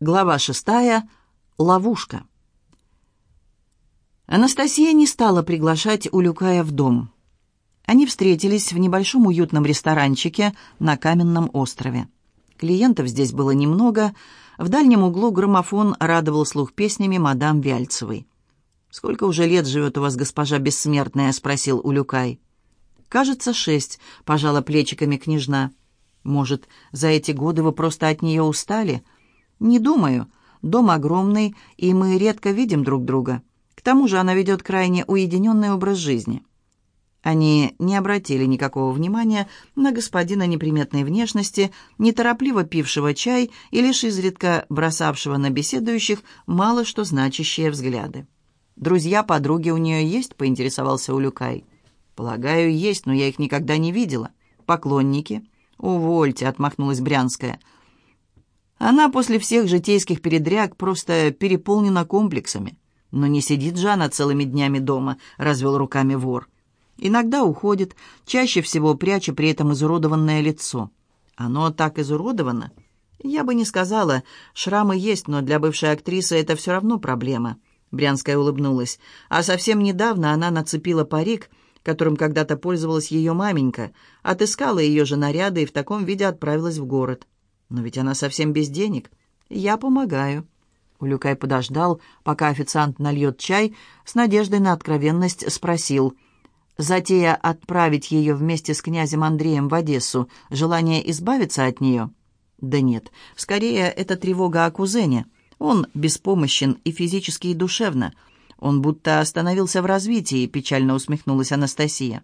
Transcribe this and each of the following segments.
Глава шестая. Ловушка. Анастасия не стала приглашать Улюкая в дом. Они встретились в небольшом уютном ресторанчике на Каменном острове. Клиентов здесь было немного. В дальнем углу граммофон радовал слух песнями мадам Вяльцевой. «Сколько уже лет живет у вас госпожа Бессмертная?» — спросил Улюкай. «Кажется, шесть», — пожала плечиками княжна. «Может, за эти годы вы просто от нее устали?» «Не думаю. Дом огромный, и мы редко видим друг друга. К тому же она ведет крайне уединенный образ жизни». Они не обратили никакого внимания на господина неприметной внешности, неторопливо пившего чай и лишь изредка бросавшего на беседующих мало что значащие взгляды. «Друзья-подруги у нее есть?» — поинтересовался Улюкай. «Полагаю, есть, но я их никогда не видела. Поклонники?» «Увольте», — отмахнулась Брянская. Она после всех житейских передряг просто переполнена комплексами. Но не сидит же она целыми днями дома, развел руками вор. Иногда уходит, чаще всего пряча при этом изуродованное лицо. Оно так изуродовано? Я бы не сказала. Шрамы есть, но для бывшей актрисы это все равно проблема. Брянская улыбнулась. А совсем недавно она нацепила парик, которым когда-то пользовалась ее маменька, отыскала ее же наряды и в таком виде отправилась в город. Но ведь она совсем без денег. Я помогаю». Улюкай подождал, пока официант нальет чай, с надеждой на откровенность спросил. «Затея отправить ее вместе с князем Андреем в Одессу, желание избавиться от нее?» «Да нет, скорее это тревога о кузене. Он беспомощен и физически, и душевно. Он будто остановился в развитии», — печально усмехнулась Анастасия.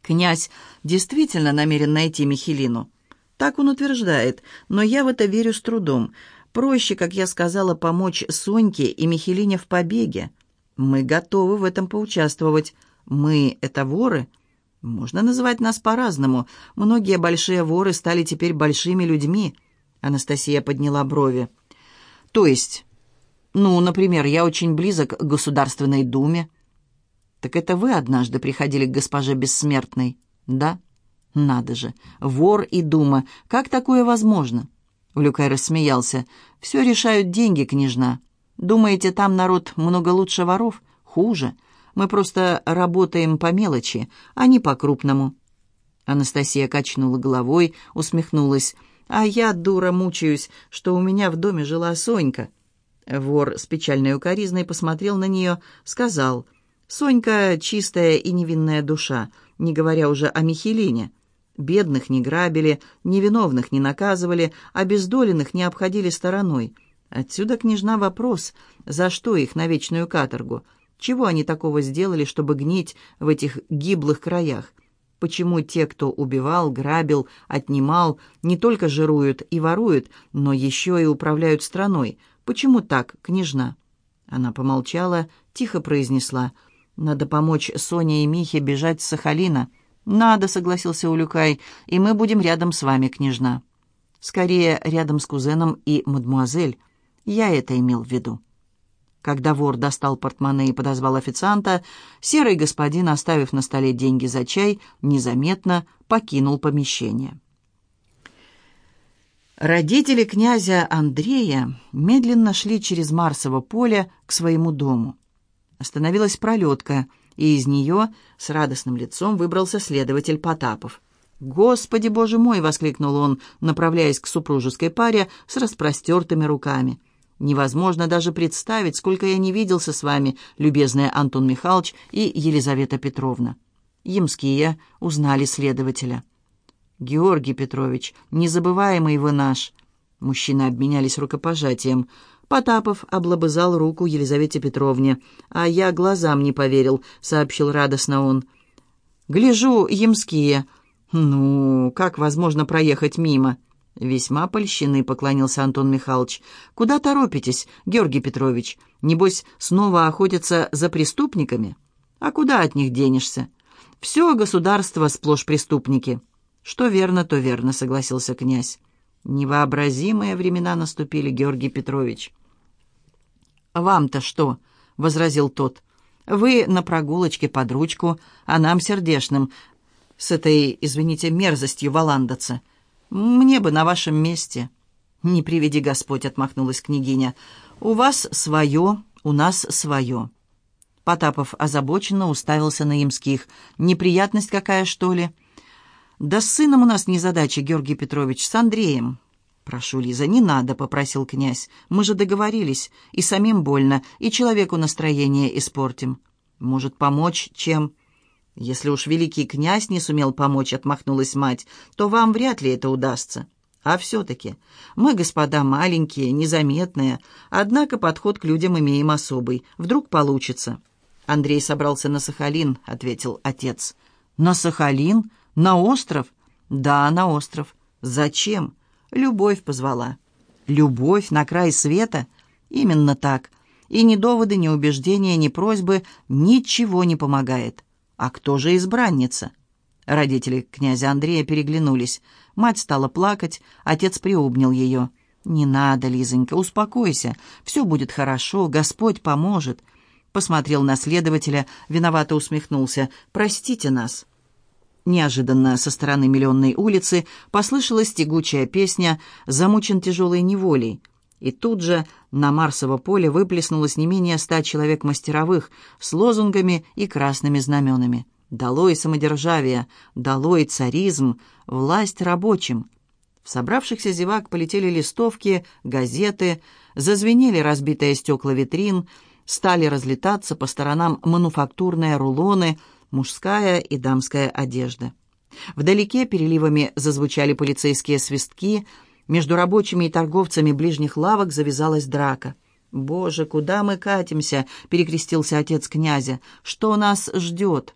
«Князь действительно намерен найти Михелину?» Так он утверждает, но я в это верю с трудом. Проще, как я сказала, помочь Соньке и Михелине в побеге. Мы готовы в этом поучаствовать. Мы — это воры. Можно называть нас по-разному. Многие большие воры стали теперь большими людьми. Анастасия подняла брови. То есть, ну, например, я очень близок к Государственной Думе. Так это вы однажды приходили к госпоже Бессмертной, да? «Надо же! Вор и дума! Как такое возможно?» Улюкай рассмеялся. «Все решают деньги, княжна. Думаете, там народ много лучше воров? Хуже. Мы просто работаем по мелочи, а не по-крупному». Анастасия качнула головой, усмехнулась. «А я, дура, мучаюсь, что у меня в доме жила Сонька». Вор с печальной укоризной посмотрел на нее, сказал, «Сонька — чистая и невинная душа, не говоря уже о Михелине. Бедных не грабили, невиновных не наказывали, обездоленных не обходили стороной. Отсюда, княжна, вопрос, за что их на вечную каторгу? Чего они такого сделали, чтобы гнить в этих гиблых краях? Почему те, кто убивал, грабил, отнимал, не только жируют и воруют, но еще и управляют страной? Почему так, княжна?» Она помолчала, тихо произнесла. «Надо помочь Соне и Михе бежать с Сахалина». «Надо», — согласился Улюкай, — «и мы будем рядом с вами, княжна». «Скорее, рядом с кузеном и мадмуазель. Я это имел в виду». Когда вор достал портмоне и подозвал официанта, серый господин, оставив на столе деньги за чай, незаметно покинул помещение. Родители князя Андрея медленно шли через Марсово поле к своему дому. Остановилась пролетка — и из нее с радостным лицом выбрался следователь Потапов. «Господи, боже мой!» — воскликнул он, направляясь к супружеской паре с распростертыми руками. «Невозможно даже представить, сколько я не виделся с вами, любезные Антон Михайлович и Елизавета Петровна». Ямские узнали следователя. «Георгий Петрович, незабываемый вы наш!» Мужчины обменялись рукопожатием. Потапов облобызал руку Елизавете Петровне. «А я глазам не поверил», — сообщил радостно он. «Гляжу, ямские. Ну, как возможно проехать мимо?» «Весьма польщены», — поклонился Антон Михайлович. «Куда торопитесь, Георгий Петрович? Небось, снова охотятся за преступниками? А куда от них денешься? Все государство сплошь преступники». «Что верно, то верно», — согласился князь. Невообразимые времена наступили, Георгий Петрович. «Вам-то что?» — возразил тот. «Вы на прогулочке под ручку, а нам сердешным, с этой, извините, мерзостью валандаться. Мне бы на вашем месте». «Не приведи Господь», — отмахнулась княгиня. «У вас свое, у нас свое». Потапов озабоченно уставился на имских. «Неприятность какая, что ли?» «Да с сыном у нас незадача, Георгий Петрович, с Андреем». «Прошу, Лиза, не надо», — попросил князь. «Мы же договорились. И самим больно, и человеку настроение испортим. Может, помочь чем?» «Если уж великий князь не сумел помочь», — отмахнулась мать, «то вам вряд ли это удастся. А все-таки мы, господа, маленькие, незаметные, однако подход к людям имеем особый. Вдруг получится». «Андрей собрался на Сахалин», — ответил отец. «На Сахалин? На остров?» «Да, на остров. Зачем?» «Любовь позвала». «Любовь на край света?» «Именно так. И ни доводы, ни убеждения, ни просьбы ничего не помогает. А кто же избранница?» Родители князя Андрея переглянулись. Мать стала плакать, отец приобнял ее. «Не надо, Лизонька, успокойся. Все будет хорошо, Господь поможет посмотрел на следователя, виновато усмехнулся. «Простите нас». Неожиданно со стороны Миллионной улицы послышалась тягучая песня «Замучен тяжелой неволей». И тут же на Марсово поле выплеснулось не менее ста человек мастеровых с лозунгами и красными знаменами. «Долой самодержавие! Долой царизм! Власть рабочим!» В собравшихся зевак полетели листовки, газеты, зазвенели разбитые стекла витрин — стали разлетаться по сторонам мануфактурные рулоны, мужская и дамская одежда. Вдалеке переливами зазвучали полицейские свистки, между рабочими и торговцами ближних лавок завязалась драка. «Боже, куда мы катимся?» — перекрестился отец князя. «Что нас ждет?»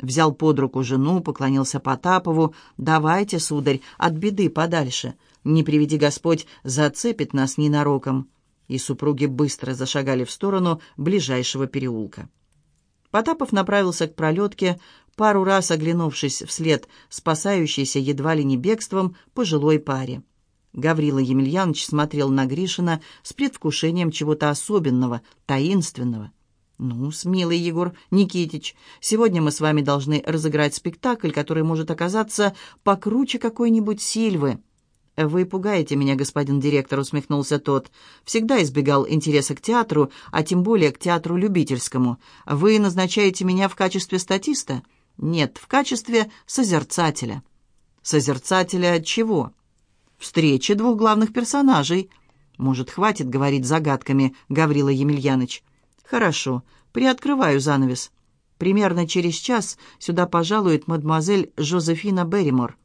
Взял под руку жену, поклонился Потапову. «Давайте, сударь, от беды подальше. Не приведи Господь, зацепит нас ненароком» и супруги быстро зашагали в сторону ближайшего переулка. Потапов направился к пролетке, пару раз оглянувшись вслед спасающейся едва ли не бегством пожилой паре. Гаврила Емельянович смотрел на Гришина с предвкушением чего-то особенного, таинственного. «Ну, смелый Егор Никитич, сегодня мы с вами должны разыграть спектакль, который может оказаться покруче какой-нибудь Сильвы». «Вы пугаете меня, господин директор», — усмехнулся тот. «Всегда избегал интереса к театру, а тем более к театру любительскому. Вы назначаете меня в качестве статиста?» «Нет, в качестве созерцателя». «Созерцателя чего?» «Встречи двух главных персонажей». «Может, хватит говорить загадками, Гаврила Емельяныч?» «Хорошо, приоткрываю занавес. Примерно через час сюда пожалует мадемуазель Жозефина Берримор».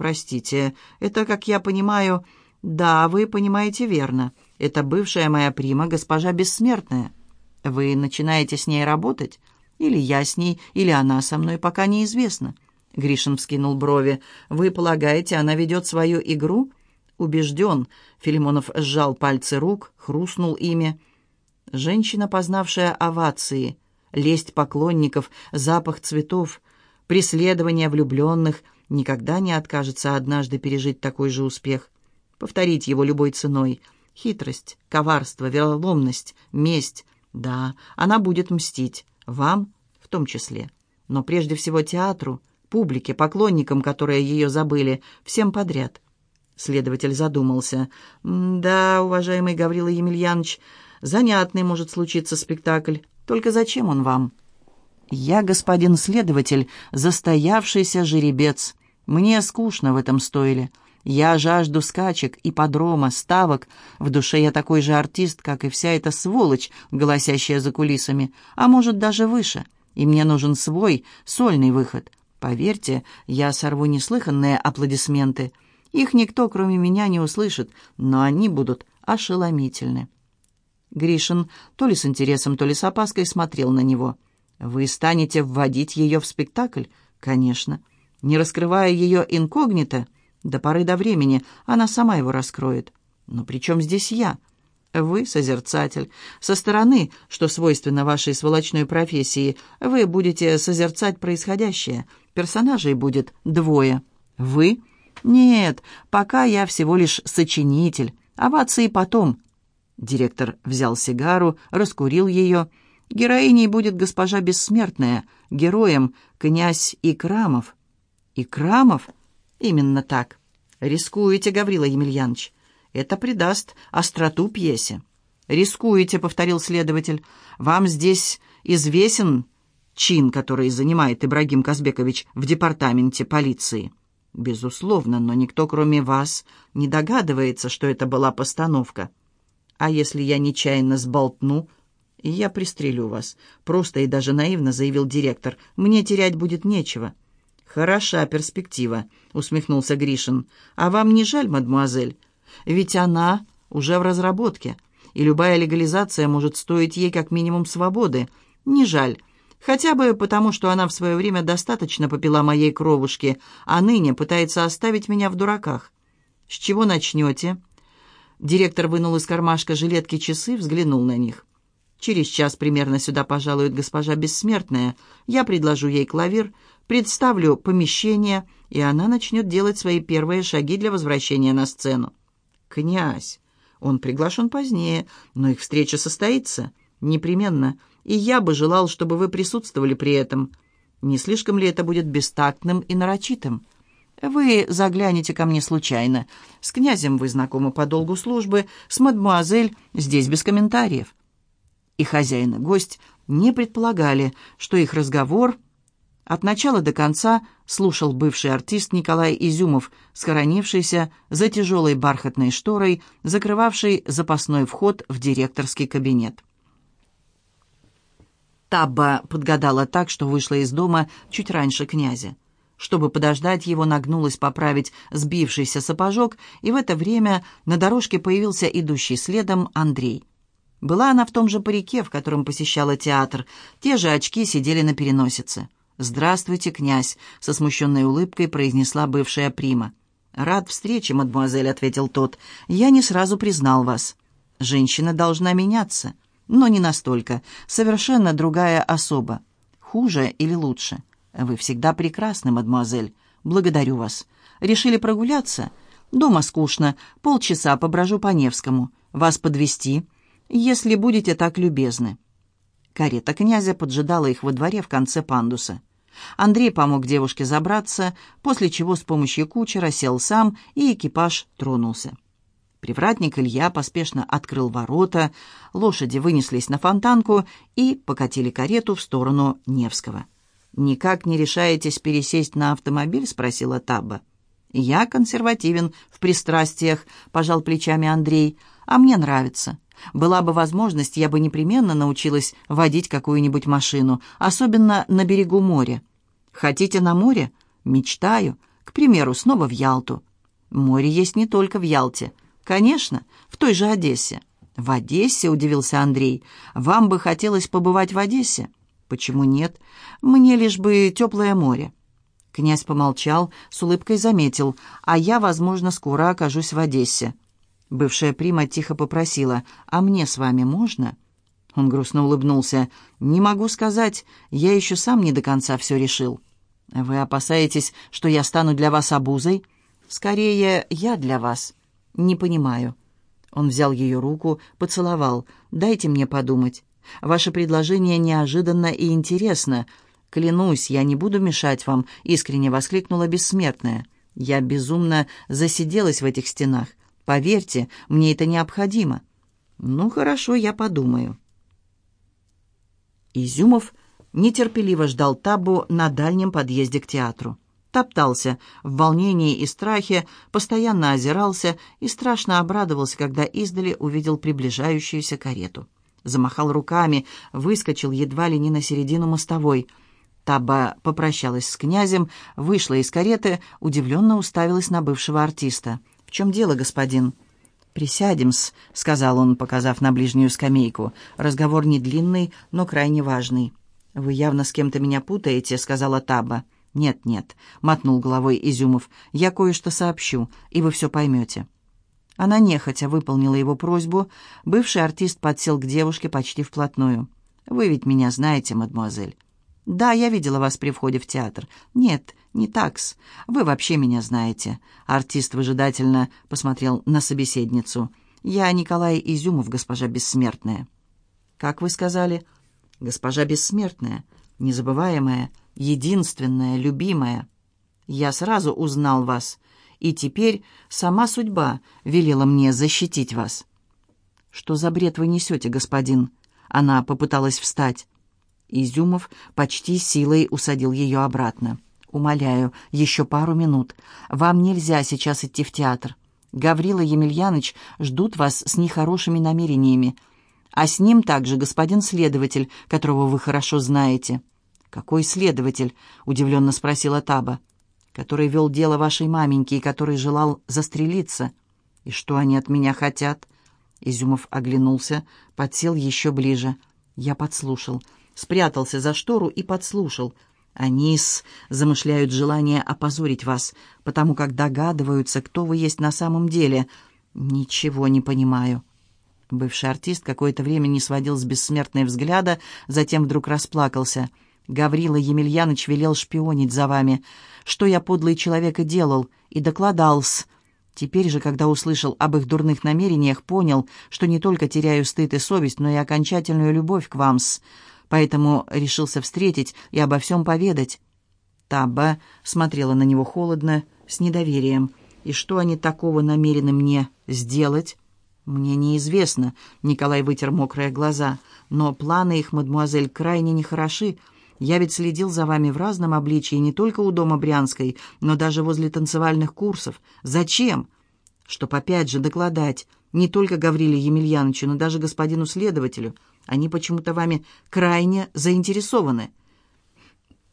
«Простите, это, как я понимаю...» «Да, вы понимаете верно. Это бывшая моя прима, госпожа Бессмертная. Вы начинаете с ней работать? Или я с ней, или она со мной, пока неизвестно». Гришин вскинул брови. «Вы полагаете, она ведет свою игру?» «Убежден». Филимонов сжал пальцы рук, хрустнул ими. Женщина, познавшая овации, лесть поклонников, запах цветов, преследование влюбленных — никогда не откажется однажды пережить такой же успех, повторить его любой ценой. Хитрость, коварство, вероломность, месть. Да, она будет мстить. Вам в том числе. Но прежде всего театру, публике, поклонникам, которые ее забыли, всем подряд. Следователь задумался. «Да, уважаемый Гаврила Емельянович, занятный может случиться спектакль. Только зачем он вам?» «Я, господин следователь, застоявшийся жеребец. Мне скучно в этом стойле. Я жажду скачек, ипподрома, ставок. В душе я такой же артист, как и вся эта сволочь, голосящая за кулисами, а может, даже выше. И мне нужен свой, сольный выход. Поверьте, я сорву неслыханные аплодисменты. Их никто, кроме меня, не услышит, но они будут ошеломительны». Гришин то ли с интересом, то ли с опаской смотрел на него. «Вы станете вводить ее в спектакль?» «Конечно не раскрывая ее инкогнито, до поры до времени она сама его раскроет. Но при чем здесь я? Вы, созерцатель, со стороны, что свойственно вашей сволочной профессии, вы будете созерцать происходящее. Персонажей будет двое. Вы? Нет, пока я всего лишь сочинитель. Овации потом. Директор взял сигару, раскурил ее. Героиней будет госпожа Бессмертная, героем князь Икрамов. «И Крамов?» «Именно так. Рискуете, Гаврила Емельянович. Это придаст остроту пьесе. «Рискуете», — повторил следователь. «Вам здесь известен чин, который занимает Ибрагим Казбекович в департаменте полиции?» «Безусловно, но никто, кроме вас, не догадывается, что это была постановка. А если я нечаянно сболтну, я пристрелю вас», — просто и даже наивно заявил директор. «Мне терять будет нечего». «Хороша перспектива», — усмехнулся Гришин. «А вам не жаль, мадемуазель? Ведь она уже в разработке, и любая легализация может стоить ей как минимум свободы. Не жаль, хотя бы потому, что она в свое время достаточно попила моей кровушки, а ныне пытается оставить меня в дураках. С чего начнете?» Директор вынул из кармашка жилетки часы, взглянул на них. «Через час примерно сюда пожалует госпожа Бессмертная. Я предложу ей клавир, представлю помещение, и она начнет делать свои первые шаги для возвращения на сцену. «Князь! Он приглашен позднее, но их встреча состоится. Непременно. И я бы желал, чтобы вы присутствовали при этом. Не слишком ли это будет бестактным и нарочитым? Вы заглянете ко мне случайно. С князем вы знакомы по долгу службы, с мадмуазель здесь без комментариев». И хозяин и гость не предполагали, что их разговор — от начала до конца слушал бывший артист Николай Изюмов, схоронившийся за тяжелой бархатной шторой, закрывавшей запасной вход в директорский кабинет. Табба подгадала так, что вышла из дома чуть раньше князя. Чтобы подождать его, нагнулась поправить сбившийся сапожок, и в это время на дорожке появился идущий следом Андрей. Была она в том же парике, в котором посещала театр, те же очки сидели на переносице. «Здравствуйте, князь», — со смущенной улыбкой произнесла бывшая прима. «Рад встрече, мадемуазель», — ответил тот. «Я не сразу признал вас. Женщина должна меняться, но не настолько. Совершенно другая особа. Хуже или лучше? Вы всегда прекрасны, мадемуазель. Благодарю вас. Решили прогуляться? Дома скучно. Полчаса поброжу по Невскому. Вас подвести, если будете так любезны». Карета князя поджидала их во дворе в конце пандуса. Андрей помог девушке забраться, после чего с помощью кучера сел сам, и экипаж тронулся. Привратник Илья поспешно открыл ворота, лошади вынеслись на фонтанку и покатили карету в сторону Невского. «Никак не решаетесь пересесть на автомобиль?» — спросила Таба. «Я консервативен в пристрастиях», — пожал плечами Андрей. «А мне нравится. Была бы возможность, я бы непременно научилась водить какую-нибудь машину, особенно на берегу моря. Хотите на море? Мечтаю. К примеру, снова в Ялту. Море есть не только в Ялте. Конечно, в той же Одессе. В Одессе, удивился Андрей. Вам бы хотелось побывать в Одессе? Почему нет? Мне лишь бы теплое море. Князь помолчал, с улыбкой заметил, а я, возможно, скоро окажусь в Одессе. Бывшая прима тихо попросила, «А мне с вами можно?» Он грустно улыбнулся. «Не могу сказать, я еще сам не до конца все решил». «Вы опасаетесь, что я стану для вас обузой?» «Скорее, я для вас». «Не понимаю». Он взял ее руку, поцеловал. «Дайте мне подумать. Ваше предложение неожиданно и интересно. Клянусь, я не буду мешать вам», — искренне воскликнула бессмертная. «Я безумно засиделась в этих стенах. Поверьте, мне это необходимо». «Ну, хорошо, я подумаю». Изюмов нетерпеливо ждал Табу на дальнем подъезде к театру. Топтался в волнении и страхе, постоянно озирался и страшно обрадовался, когда издали увидел приближающуюся карету. Замахал руками, выскочил едва ли не на середину мостовой. Таба попрощалась с князем, вышла из кареты, удивленно уставилась на бывшего артиста. «В чем дело, господин?» «Присядем-с», — сказал он, показав на ближнюю скамейку. «Разговор не длинный, но крайне важный». «Вы явно с кем-то меня путаете», — сказала Таба. «Нет-нет», — мотнул головой Изюмов. «Я кое-что сообщу, и вы все поймете». Она нехотя выполнила его просьбу. Бывший артист подсел к девушке почти вплотную. «Вы ведь меня знаете, мадемуазель». «Да, я видела вас при входе в театр». «Нет, не такс. Вы вообще меня знаете». Артист выжидательно посмотрел на собеседницу. «Я Николай Изюмов, госпожа Бессмертная». «Как вы сказали?» «Госпожа Бессмертная, незабываемая, единственная, любимая». «Я сразу узнал вас. и теперь сама судьба велела мне защитить вас». «Что за бред вы несете, господин?» Она попыталась встать. Изюмов почти силой усадил ее обратно. «Умоляю, еще пару минут. Вам нельзя сейчас идти в театр. Гаврила Емельяныч ждут вас с нехорошими намерениями. А с ним также господин следователь, которого вы хорошо знаете». «Какой следователь?» — удивленно спросила Таба. «Который вел дело вашей маменьки и который желал застрелиться. И что они от меня хотят?» Изюмов оглянулся, подсел еще ближе. Я подслушал. Спрятался за штору и подслушал — они с замышляют желание опозорить вас, потому как догадываются, кто вы есть на самом деле. Ничего не понимаю». Бывший артист какое-то время не сводил с бессмертной взгляда, затем вдруг расплакался. «Гаврила Емельяныч велел шпионить за вами. Что я, подлый человек, и делал, и докладал-с. Теперь же, когда услышал об их дурных намерениях, понял, что не только теряю стыд и совесть, но и окончательную любовь к вам-с поэтому решился встретить и обо всем поведать. Таба смотрела на него холодно, с недоверием. «И что они такого намерены мне сделать?» «Мне неизвестно», — Николай вытер мокрые глаза. «Но планы их, мадемуазель, крайне нехороши. Я ведь следил за вами в разном обличии, не только у дома Брянской, но даже возле танцевальных курсов. Зачем?» «Чтоб опять же докладать не только Гавриле Емельяновичу, но даже господину следователю. Они почему-то вами крайне заинтересованы».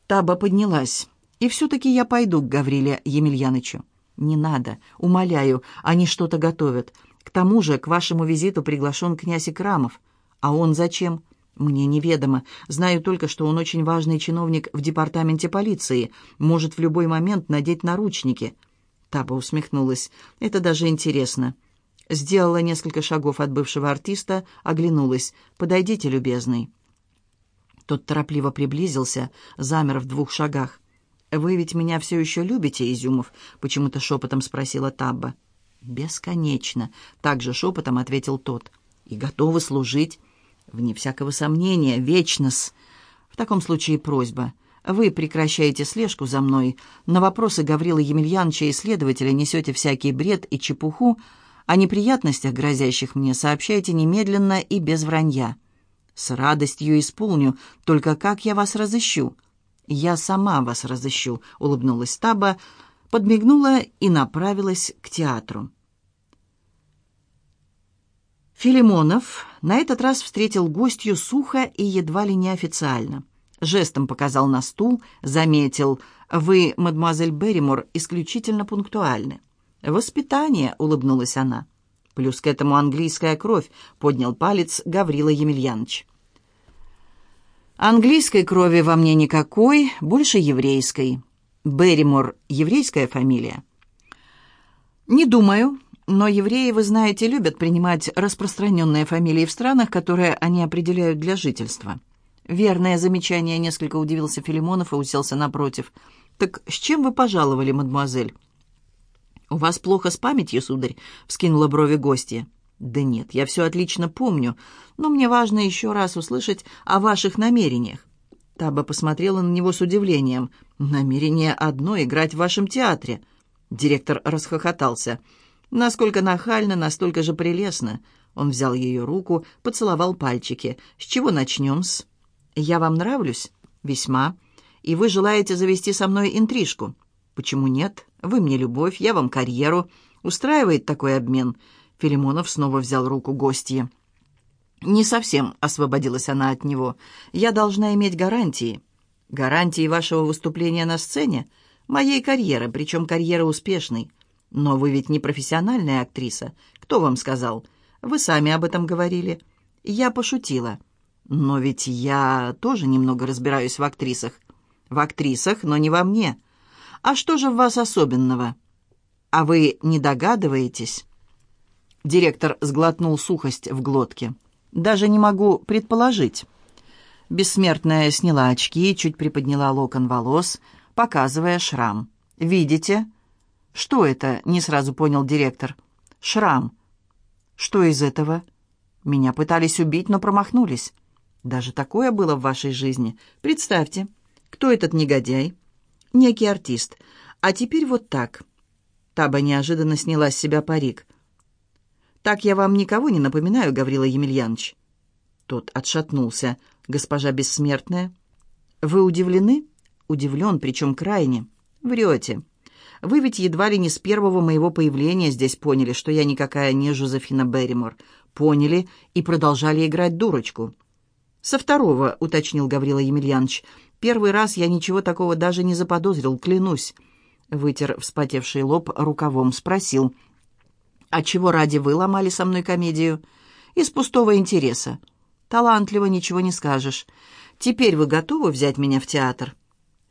Таба поднялась. «И все-таки я пойду к Гавриле Емельянычу». «Не надо. Умоляю, они что-то готовят. К тому же к вашему визиту приглашен князь Икрамов. А он зачем?» «Мне неведомо. Знаю только, что он очень важный чиновник в департаменте полиции. Может в любой момент надеть наручники». Таба усмехнулась. «Это даже интересно. Сделала несколько шагов от бывшего артиста, оглянулась. «Подойдите, любезный». Тот торопливо приблизился, замер в двух шагах. «Вы ведь меня все еще любите, Изюмов?» — почему-то шепотом спросила Табба. «Бесконечно», — также шепотом ответил тот. «И готовы служить?» «Вне всякого сомнения, вечность. В таком случае просьба. Вы прекращаете слежку за мной. На вопросы Гаврила Емельяновича и следователя несете всякий бред и чепуху, о неприятностях, грозящих мне, сообщайте немедленно и без вранья. С радостью исполню, только как я вас разыщу?» «Я сама вас разыщу», — улыбнулась Таба, подмигнула и направилась к театру. Филимонов на этот раз встретил гостью сухо и едва ли не официально. Жестом показал на стул, заметил, «Вы, мадемуазель Берримор, исключительно пунктуальны». «Воспитание», — улыбнулась она. «Плюс к этому английская кровь», — поднял палец Гаврила Емельянович. «Английской крови во мне никакой, больше еврейской. Берримор — еврейская фамилия?» «Не думаю, но евреи, вы знаете, любят принимать распространенные фамилии в странах, которые они определяют для жительства». Верное замечание, несколько удивился Филимонов и уселся напротив. «Так с чем вы пожаловали, мадемуазель?» «У вас плохо с памятью, сударь?» — вскинула брови гостья. «Да нет, я все отлично помню, но мне важно еще раз услышать о ваших намерениях». Таба посмотрела на него с удивлением. «Намерение одно — играть в вашем театре». Директор расхохотался. «Насколько нахально, настолько же прелестно». Он взял ее руку, поцеловал пальчики. «С чего начнем-с?» «Я вам нравлюсь?» «Весьма. И вы желаете завести со мной интрижку?» «Почему нет? Вы мне любовь, я вам карьеру. Устраивает такой обмен?» Филимонов снова взял руку гостья. «Не совсем», — освободилась она от него. «Я должна иметь гарантии». «Гарантии вашего выступления на сцене? Моей карьеры, причем карьеры успешной. Но вы ведь не профессиональная актриса. Кто вам сказал? Вы сами об этом говорили». Я пошутила. «Но ведь я тоже немного разбираюсь в актрисах». «В актрисах, но не во мне. «А что же в вас особенного?» «А вы не догадываетесь?» Директор сглотнул сухость в глотке. «Даже не могу предположить». Бессмертная сняла очки, чуть приподняла локон волос, показывая шрам. «Видите?» «Что это?» — не сразу понял директор. «Шрам». «Что из этого?» «Меня пытались убить, но промахнулись». «Даже такое было в вашей жизни? Представьте, кто этот негодяй?» некий артист. А теперь вот так. Таба неожиданно сняла с себя парик. «Так я вам никого не напоминаю, Гаврила Емельянович?» Тот отшатнулся. «Госпожа бессмертная?» «Вы удивлены?» «Удивлен, причем крайне. Врете. Вы ведь едва ли не с первого моего появления здесь поняли, что я никакая не Жозефина Берримор. Поняли и продолжали играть дурочку». «Со второго», — уточнил Гаврила Емельянович. «Первый раз я ничего такого даже не заподозрил, клянусь». Вытер вспотевший лоб рукавом, спросил. «А чего ради вы ломали со мной комедию?» «Из пустого интереса». «Талантливо, ничего не скажешь. Теперь вы готовы взять меня в театр?»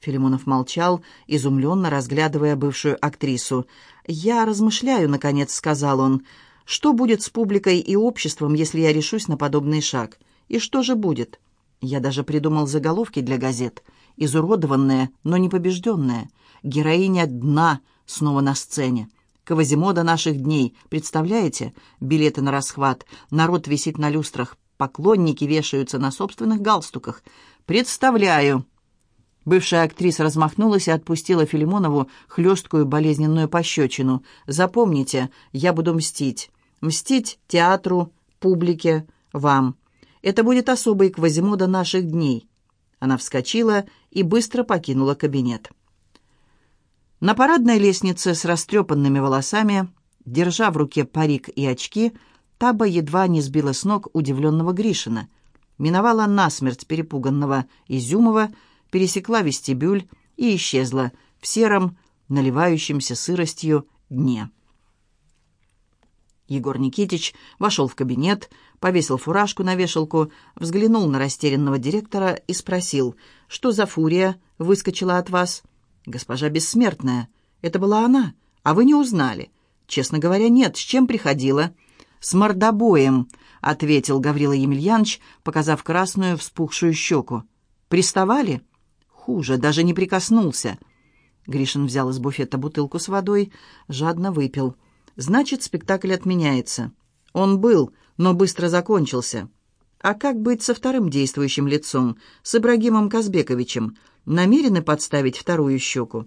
Филимонов молчал, изумленно разглядывая бывшую актрису. «Я размышляю», — наконец сказал он. «Что будет с публикой и обществом, если я решусь на подобный шаг? И что же будет?» Я даже придумал заголовки для газет. «Изуродованная, но не побежденная. Героиня дна снова на сцене. Квазимода наших дней. Представляете? Билеты на расхват. Народ висит на люстрах. Поклонники вешаются на собственных галстуках. Представляю!» Бывшая актриса размахнулась и отпустила Филимонову хлесткую болезненную пощечину. «Запомните, я буду мстить. Мстить театру, публике, вам. Это будет особый Квазимода наших дней». Она вскочила и быстро покинула кабинет. На парадной лестнице с растрепанными волосами, держа в руке парик и очки, Таба едва не сбила с ног удивленного Гришина. Миновала насмерть перепуганного Изюмова, пересекла вестибюль и исчезла в сером, наливающемся сыростью дне. Егор Никитич вошел в кабинет, повесил фуражку на вешалку, взглянул на растерянного директора и спросил, «Что за фурия выскочила от вас?» «Госпожа Бессмертная. Это была она, а вы не узнали?» «Честно говоря, нет. С чем приходила?» «С мордобоем», — ответил Гаврила Емельянович, показав красную вспухшую щеку. «Приставали?» «Хуже, даже не прикоснулся». Гришин взял из буфета бутылку с водой, жадно выпил. «Значит, спектакль отменяется. Он был, но быстро закончился. А как быть со вторым действующим лицом, с Ибрагимом Казбековичем? Намерены подставить вторую щеку?»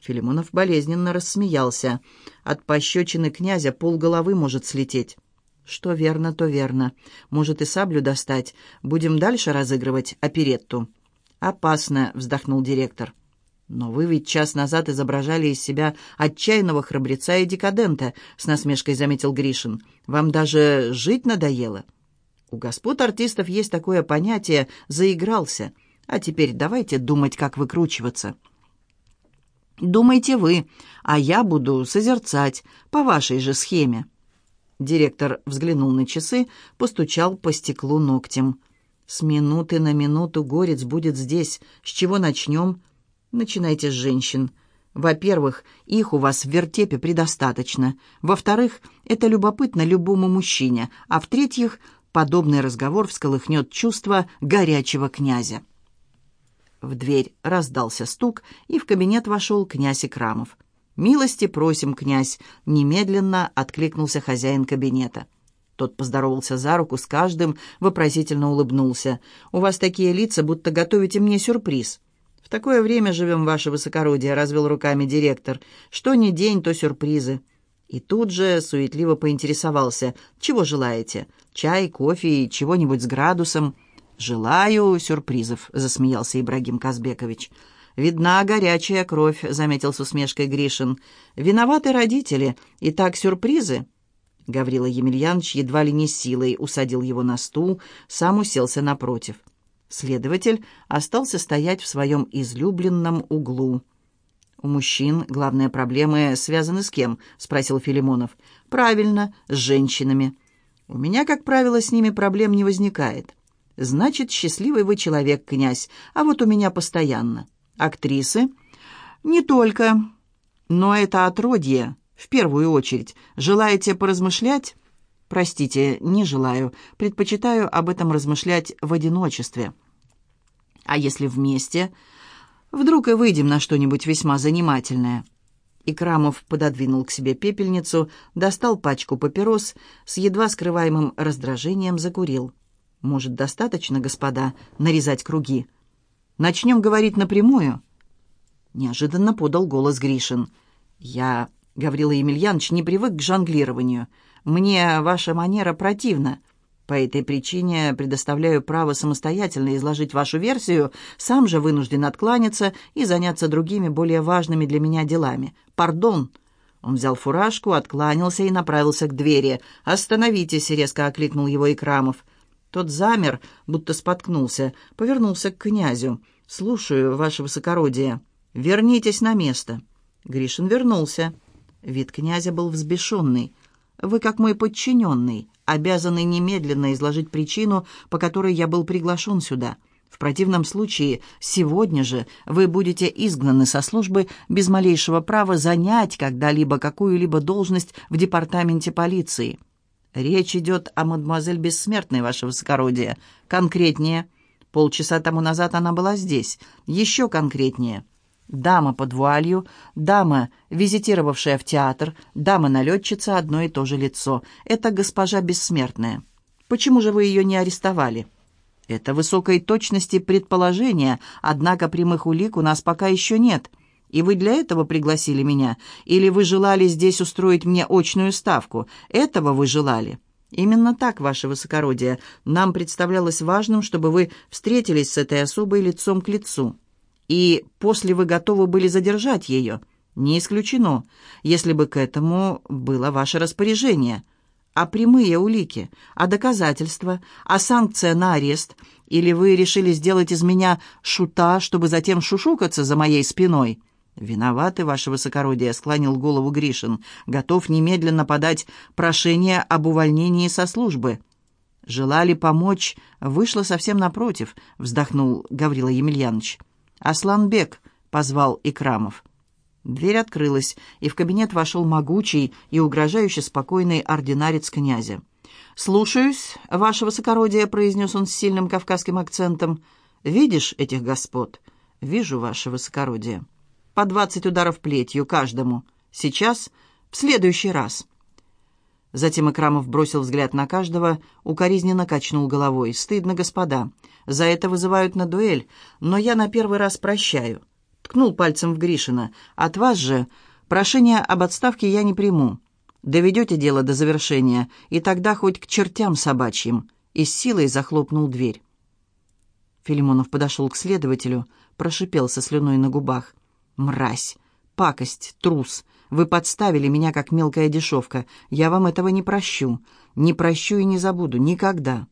Филимонов болезненно рассмеялся. От пощечины князя полголовы может слететь. «Что верно, то верно. Может, и саблю достать. Будем дальше разыгрывать оперетту». «Опасно», — вздохнул директор. «Но вы ведь час назад изображали из себя отчаянного храбреца и декадента», — с насмешкой заметил Гришин. «Вам даже жить надоело?» «У господ артистов есть такое понятие «заигрался». А теперь давайте думать, как выкручиваться». «Думайте вы, а я буду созерцать по вашей же схеме». Директор взглянул на часы, постучал по стеклу ногтем. «С минуты на минуту горец будет здесь. С чего начнем?» «Начинайте с женщин. Во-первых, их у вас в вертепе предостаточно. Во-вторых, это любопытно любому мужчине. А в-третьих, подобный разговор всколыхнет чувство горячего князя». В дверь раздался стук, и в кабинет вошел князь Икрамов. «Милости просим, князь!» — немедленно откликнулся хозяин кабинета. Тот поздоровался за руку с каждым, вопросительно улыбнулся. «У вас такие лица, будто готовите мне сюрприз». «В такое время живем, ваше высокородие», — развел руками директор. «Что ни день, то сюрпризы». И тут же суетливо поинтересовался. «Чего желаете? Чай, кофе и чего-нибудь с градусом?» «Желаю сюрпризов», — засмеялся Ибрагим Казбекович. «Видна горячая кровь», — заметил с усмешкой Гришин. «Виноваты родители. И так сюрпризы». Гаврила Емельянович едва ли не силой усадил его на стул, сам уселся напротив. Следователь остался стоять в своем излюбленном углу. «У мужчин главные проблемы связаны с кем?» — спросил Филимонов. «Правильно, с женщинами. У меня, как правило, с ними проблем не возникает». Значит, счастливый вы человек, князь, а вот у меня постоянно. Актрисы? Не только. Но это отродье, в первую очередь. Желаете поразмышлять? Простите, не желаю. Предпочитаю об этом размышлять в одиночестве. А если вместе? Вдруг и выйдем на что-нибудь весьма занимательное. Икрамов пододвинул к себе пепельницу, достал пачку папирос, с едва скрываемым раздражением закурил. Может, достаточно, господа, нарезать круги? Начнем говорить напрямую?» Неожиданно подал голос Гришин. «Я Гаврила Емельянович не привык к жонглированию. «Мне ваша манера противна. По этой причине предоставляю право самостоятельно изложить вашу версию, сам же вынужден откланяться и заняться другими, более важными для меня делами. Пардон!» Он взял фуражку, откланялся и направился к двери. «Остановитесь!» — резко окликнул его Икрамов. Тот замер, будто споткнулся, повернулся к князю. «Слушаю, ваше высокородие. Вернитесь на место». Гришин вернулся. Вид князя был взбешенный. «Вы, как мой подчиненный, обязаны немедленно изложить причину, по которой я был приглашен сюда. В противном случае сегодня же вы будете изгнаны со службы без малейшего права занять когда-либо какую-либо должность в департаменте полиции. Речь идет о мадемуазель Бессмертной, ваше высокородие. Конкретнее. Полчаса тому назад она была здесь. Еще конкретнее. Дама под вуалью, дама, визитировавшая в театр, дама-налетчица — одно и то же лицо. Это госпожа Бессмертная. Почему же вы ее не арестовали? Это высокой точности предположение, однако прямых улик у нас пока еще нет. И вы для этого пригласили меня? Или вы желали здесь устроить мне очную ставку? Этого вы желали?» «Именно так, ваше высокородие. Нам представлялось важным, чтобы вы встретились с этой особой лицом к лицу». И после вы готовы были задержать ее? Не исключено, если бы к этому было ваше распоряжение. А прямые улики, а доказательства, а санкция на арест? Или вы решили сделать из меня шута, чтобы затем шушукаться за моей спиной?» «Виноваты, ваше высокородие», — склонил голову Гришин, готов немедленно подать прошение об увольнении со службы. «Желали помочь, вышло совсем напротив», — вздохнул Гаврила Емельянович. «Асланбек!» — позвал Икрамов. Дверь открылась, и в кабинет вошел могучий и угрожающе спокойный ординарец князя. «Слушаюсь, ваше высокородие», — произнес он с сильным кавказским акцентом. «Видишь этих господ?» «Вижу, ваше высокородие. По двадцать ударов плетью каждому. Сейчас, в следующий раз». Затем Икрамов бросил взгляд на каждого, укоризненно качнул головой. «Стыдно, господа. За это вызывают на дуэль, но я на первый раз прощаю». Ткнул пальцем в Гришина. «От вас же прошение об отставке я не приму. Доведете дело до завершения, и тогда хоть к чертям собачьим». И с силой захлопнул дверь. Филимонов подошел к следователю, прошипел со слюной на губах. «Мразь! Пакость! Трус! Вы подставили меня, как мелкая дешевка. Я вам этого не прощу. Не прощу и не забуду. Никогда».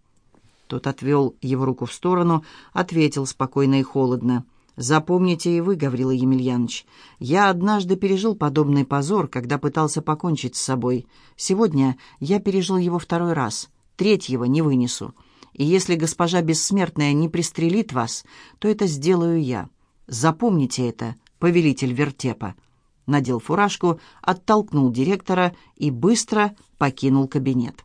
Тот отвел его руку в сторону, ответил спокойно и холодно. «Запомните и вы, Гаврила Емельянович, я однажды пережил подобный позор, когда пытался покончить с собой. Сегодня я пережил его второй раз. Третьего не вынесу. И если госпожа Бессмертная не пристрелит вас, то это сделаю я. Запомните это, повелитель вертепа» надел фуражку, оттолкнул директора и быстро покинул кабинет.